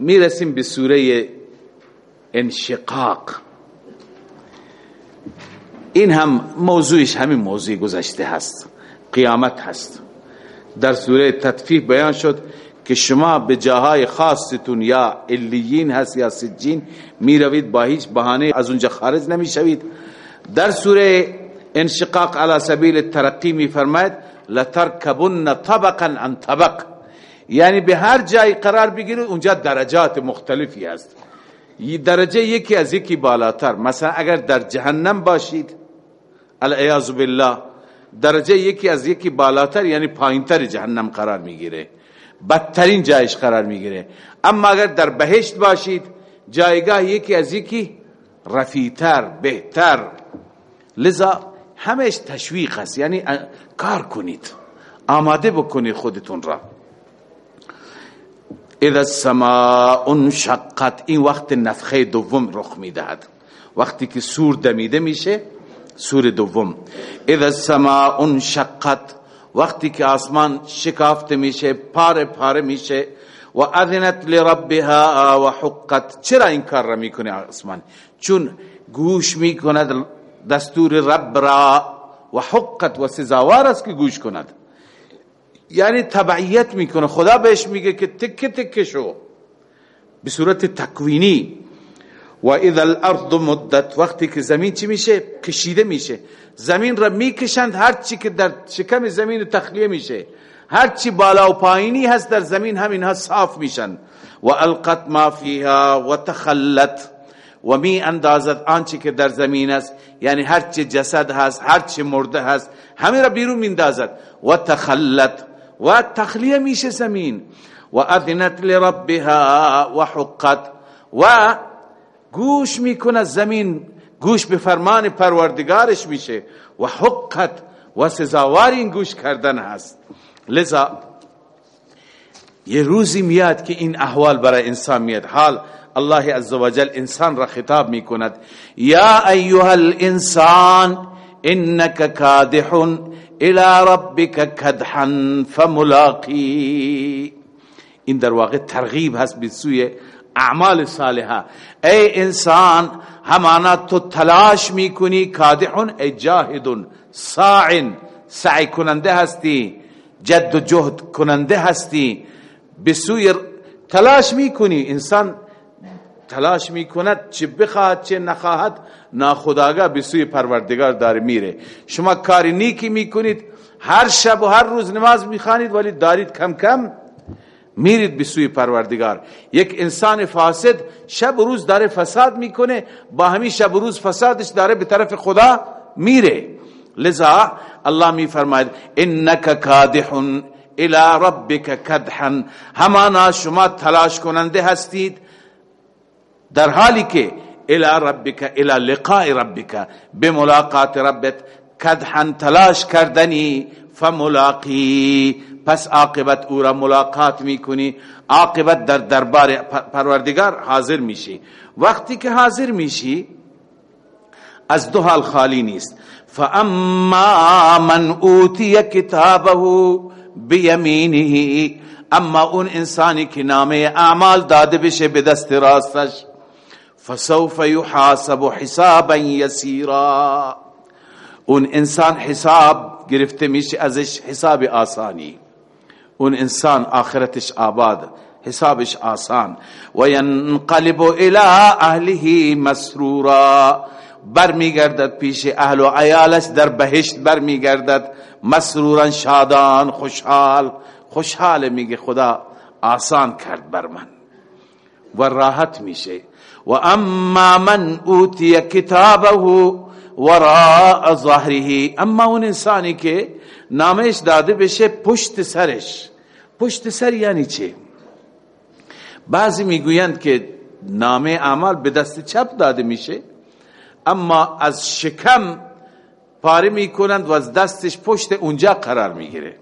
می‌رسیم به سوره انشقاق. این هم موضوعش همین موضوع گذشته هست. قیامت هست. در سوره تطفیف بیان شد که شما به جاهای خاصتون یا علیین هست یا سجین می روید با هیچ بهانه از اونجا خارج نمی شوید در سوره انشقاق على سبیل ترقی می فرماید لترکبن طبقا عن طبق. یعنی به هر جای قرار بگیرید اونجا درجات مختلفی هست. درجه یکی از یکی بالاتر. مثلا اگر در جهنم باشید العیاذ بالله درجه یکی از یکی بالاتر یعنی پایینتر جهنم قرار می‌گیره. بدترین جایش قرار می‌گیره. اما اگر در بهشت باشید جایگاه یکی از یکی رفیتر بهتر. لذا همش تشویق است. یعنی کار کنید. آماده بکنید خودتون را. اذا السماء انشقت این وقت نفخه دوم رخ می‌دهد. وقتی که سور دمیده میشه سور دوم. اذا السماء انشقت وقتی که آسمان شکافته میشه پاره پاره میشه و اذنت لربها و حقت. چرا این کار را می‌کنه آسمان؟ چون گوش می‌کند دستور رب را و حقت و سزاوار است که گوش کند. یعنی تبعیت می‌کنه. خدا بهش میگه که تک تک شو. به صورت تکوینی. و اذا الارض مدت وقتی که زمین چی میشه؟ کشیده میشه. زمین را می‌کشند هر چی که در شکم زمین تخلیه میشه. هر چی بالا و پایینی هست در زمین همینها صاف میشن. و القت ما فیها و تخلت. و می اندازد آنچه که در زمین است. یعنی هر چی جسد هست هر چی مرده هست همین را بیرون میندازد. و تخلت. و تخلیه میشه زمین. و اذنت لربها و حقت. و گوش می‌کنه زمین گوش به فرمان پروردگارش میشه. و حقت و سزاوار این گوش کردن هست. لذا یه روزی میاد که این احوال برای انسان میاد. حال الله عزوجل انسان را خطاب می‌کند. یا ایها الانسان انك کادح الى ربك کدحا فملاقی این در واقع ترغیب هست به سوی اعمال صالحه. ای انسان همانا تو تلاش می‌کنی کادحون ای جاهدون ساعن سعی کننده هستی جد و جهد کننده هستی. بسوی تلاش می‌کنی. انسان تلاش می‌کند چه بخواهد چه نخواهد ناخداگاه به سوی پروردگار داره میره. شما کاری نیکی می‌کنید هر شب و هر روز نماز می‌خوانید ولی دارید کم کم میرید به سوی پروردگار. یک انسان فاسد شب و روز داره فساد می‌کنه با همین شب و روز فسادش داره به طرف خدا میره. لذا الله میفرماید انک کادح الى ربک کدحا. همانا شما تلاش کننده هستید در حالی که الى ربک الى لقاء ربک بملاقات ربت کدحا تلاش کردنی فملاقی پس عاقبت او را ملاقات می‌کنی عاقبت در دربار پروردگار حاضر میشی. وقتی که حاضر میشی از دو حال خالی نیست. فاما من اوتی کتابه بیمینه اما اون انسانی که نامه اعمال داده بشه به دست راستش فسوف يحاسب حسابا يسيرا. اون انسان حساب گرفته میشه ازش حساب آسانی. اون انسان آخرتش آباد حسابش آسان. و ینقلب الى اهله مسرورا. برمیگردد پیش اهل و عیالش در بهشت برمیگردد. مسرورا شادان خوشحال. خوشحال میگه خدا آسان کرد بر من. و راحت میشه. و اما من اوتی کتابه وراء ظهره اما اون انسانی که نامش داده بشه پشت سرش. پشت سر یعنی چه بعضی می‌گویند که نامه اعمال به دست چپ داده میشه اما از شکم پاره می‌کنند و از دستش پشت اونجا قرار می‌گیره.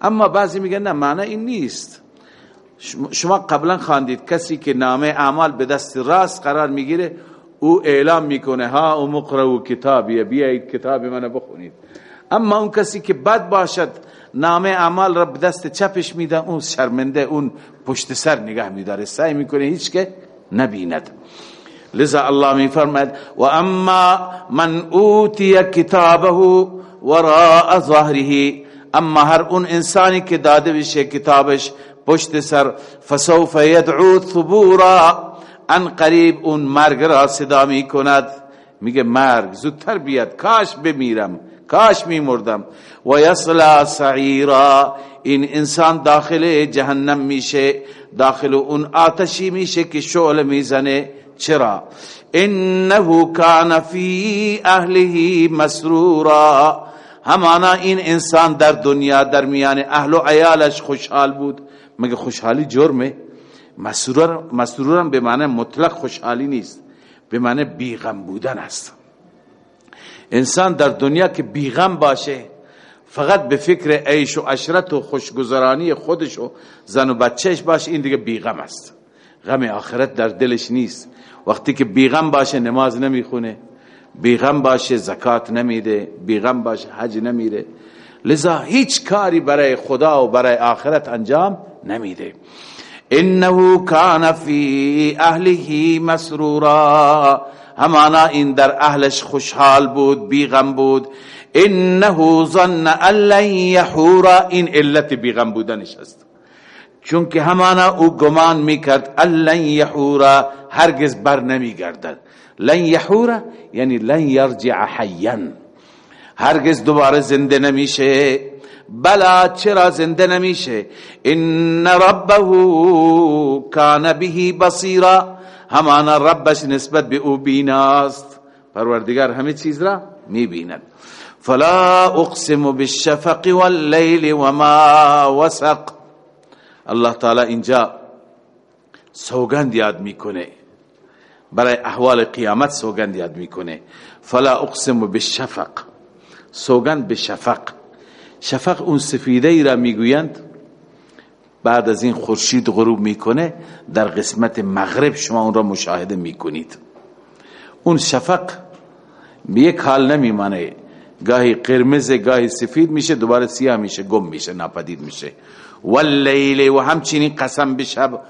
اما بعضی میگن نه معنی این نیست. شما قبلا خواندید کسی که نامه اعمال به دست راست قرار می‌گیره او اعلام می‌کنه ها او مقرأ کتابی بیایید کتاب منو بخونید. اما اون کسی که بد باشد نامه اعمال را به دست چپش میده اون شرمنده اون پشت سر نگه میداره. سعی می‌کنه هیچ که نبیند. لذا الله می فرماید و اما من اوتی کتابه وراء ظهره. اما هر اون انسانی که داده بشه کتابش پشت سر فسوف یدعو ثبورا. ان قریب اون مرگ را صدا می کند میگه مرگ زودتر بیاد. کاش بمیرم کاش میمردم. و یصلا سعیرا. این انسان داخل جهنم میشه داخل اون آتشی میشه که شعل می‌زنه. چرا؟ انه کان فی اهله مسرورا. همانا این انسان در دنیا در میان اهل و عیالش خوشحال بود. مگه خوشحالی جرمه مسرور مسرورم به معنی مطلق خوشحالی نیست به معنی بیغم بودن است. انسان در دنیا که بیغم باشه فقط به فکر عیش و عشرت و خوشگذرانی خودش و زن و بچهش باشه این دیگه بیغم است. غم آخرت در دلش نیست. وقتی که بیغم باشه نماز نمی‌خونه بیغم باشه زکات نمیده بیغم باشه حج نمیره. لذا هیچ کاری برای خدا و برای آخرت انجام نمیده. انه کان فی اهله مسرورا. همانا این در اهلش خوشحال بود بیغم بود. انه ظن ان لن یحورا این علت بیغم بودنش است. چون که همانا او گمان می‌کرد ان لن یحورا هرگز بر نمیگردد. لن یحورا یعنی لن یرجع حیا. هرگز دوباره زنده نمیشه. بلا چرا زنده نمیشه؟ ان ربه کان به بصیرا همانا ربش نسبت به او بیناست. پروردگار همه چیز را می‌بیند. فلا اقسم بالشفق واللیل وما وسق. الله تعالی اینجا سوگند یاد می‌کنه. برای احوال قیامت سوگند یاد می‌کنه. فلا اقسم بالشفق. سوگند به شفق. شفق اون سفیده ای را می‌گویند. بعد از این خورشید غروب می‌کنه در قسمت مغرب شما اون را مشاهده می‌کنید. اون شفق به یک حال نمیمانه. گاهی قرمز گاهی سفید میشه دوباره سیاه میشه گم میشه ناپدید میشه. واللیل و همچنین قسم به شب.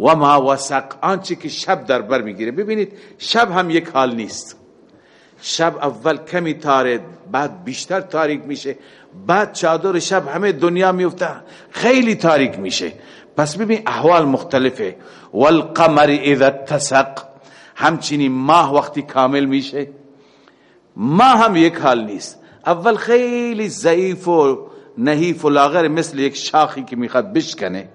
و ما وسق. آنچه که شب در بر می‌گیره. ببینید شب هم یک حال نیست. شب اول کمی تاره بعد بیشتر تاریک میشه. بعد چادر شب همه دنیا میفته خیلی تاریک میشه. پس ببین احوال مختلفه. والقمر اذا اتسق. همچنین ماه وقتی کامل میشه. ماه هم یک حال نیست. اول خیلی ضعیف و نحیف و لاغر مثل یک شاخی که می‌خواد بشکنه.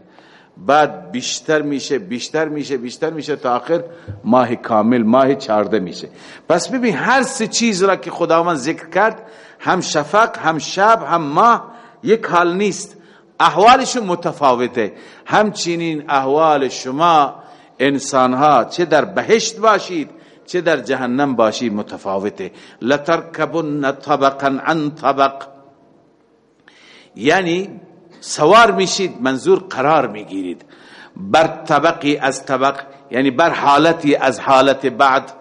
بعد بیشتر میشه بیشتر میشه بیشتر میشه تا آخر ماه کامل ماه چارده میشه. پس ببین هر سه چیز را که خداوند ذکر کرد هم شفق هم شب هم ماه یک حال نیست. احوالشون متفاوته. همچنین احوال شما انسان ها چه در بهشت باشید چه در جهنم باشید متفاوته. لترکبن طبقا عن طبق. یعنی سوار میشید منظور قرار می‌گیرید. بر طبقی از طبق یعنی بر حالتی از حالت بعد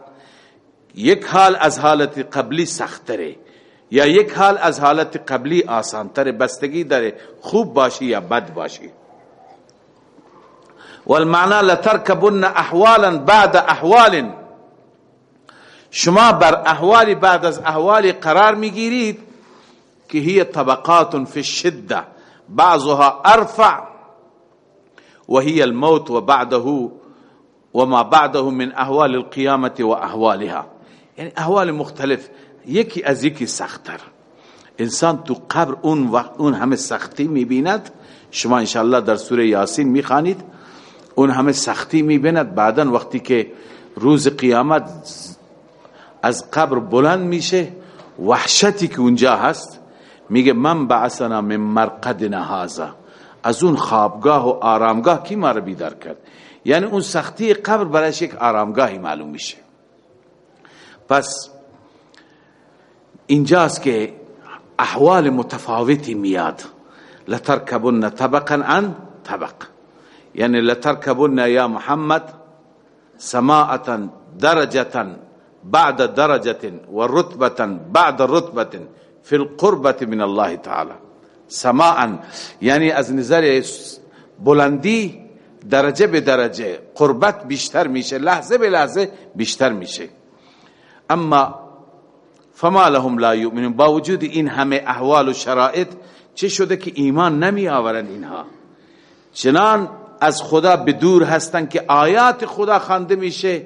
یک حال از حالت قبلی سختره یا یک حال از حالت قبلی آسانتر بستگی داره خوب باشی یا بد باشی. والمعنى لتركبن احوالا بعد احوال شما بر احوال بعد از احوال قرار می‌گیرید که هي طبقات في الشده بعضها ارفع وهي الموت وبعده وما بعده من احوال القيامه واحوالها يعني احوال مختلف. یکی از یکی سختتر انسان تو قبر اون وقت اون همه سختی می‌بیند. شما انشاءالله در سوره یاسین می‌خوانید. اون همه سختی می‌بیند. بعدا وقتی که روز قیامت از قبر بلند میشه وحشتی که اونجا هست میگه من بعثنا من مرقدنا هذا. از اون خوابگاه و آرامگاه کی ما رو بیدار کرد؟ یعنی اون سختی قبر برایش یک آرامگاهی معلوم میشه. پس اینجاست که احوال متفاوتی میاد. لترکبن طبقا عن طبق. یعنی لترکبن یا محمد سماعتا درجتا بعد درجة و رتبة بعد رتبة فی القربت من الله تعالی سماعا یعنی از نظر بلندی درجه به درجه. قربت بیشتر میشه لحظه به لحظه بیشتر میشه. اما فما لهم لا یؤمنون با وجود این همه احوال و شرایط چه شده که ایمان نمی آورند اینها؟ چنان از خدا به دور هستن که آیات خدا خوانده میشه.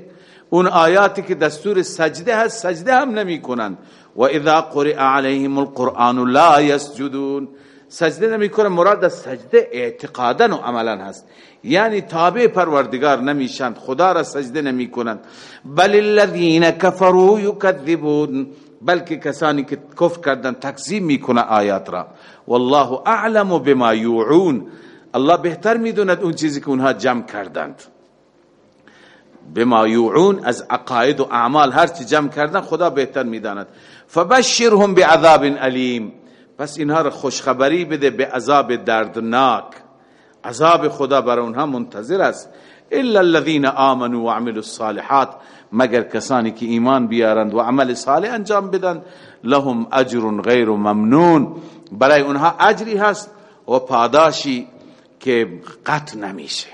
اون آیاتی که دستور سجده هست سجده هم نمی کنند و اذا قرئ علیهم القرآن لا یسجدون. سجده نمی کنن مراد از سجده اعتقادا و عملا هست. یعنی تابع پروردگار نمیشند خدا را سجده نمی کنند بل الذین کفروا یکذبون. بلکه کسانی که کفر کردن تکذیب می‌کنه آیات را. والله اعلم بما یوعون. الله بهتر می‌دوند اون چیزی که اونها جمع کردند. بما یوعون از عقاید و اعمال هر چی جمع کردن خدا بهتر می‌داند. فبشرهم بعذاب علیم. پس اینها را خوشخبری بده به عذاب دردناک. عذاب خدا بر اونها منتظر است. الا الذين امنوا وعملوا الصالحات مگر کسانی که ایمان بیارند و عمل صالح انجام بدن لهم اجر غیر ممنون. برای اونها اجری هست و پاداشی که قطع نمیشه.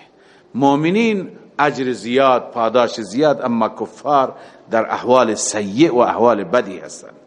مؤمنین اجر زیاد پاداش زیاد اما کفار در احوال سیء و احوال بدی هستند.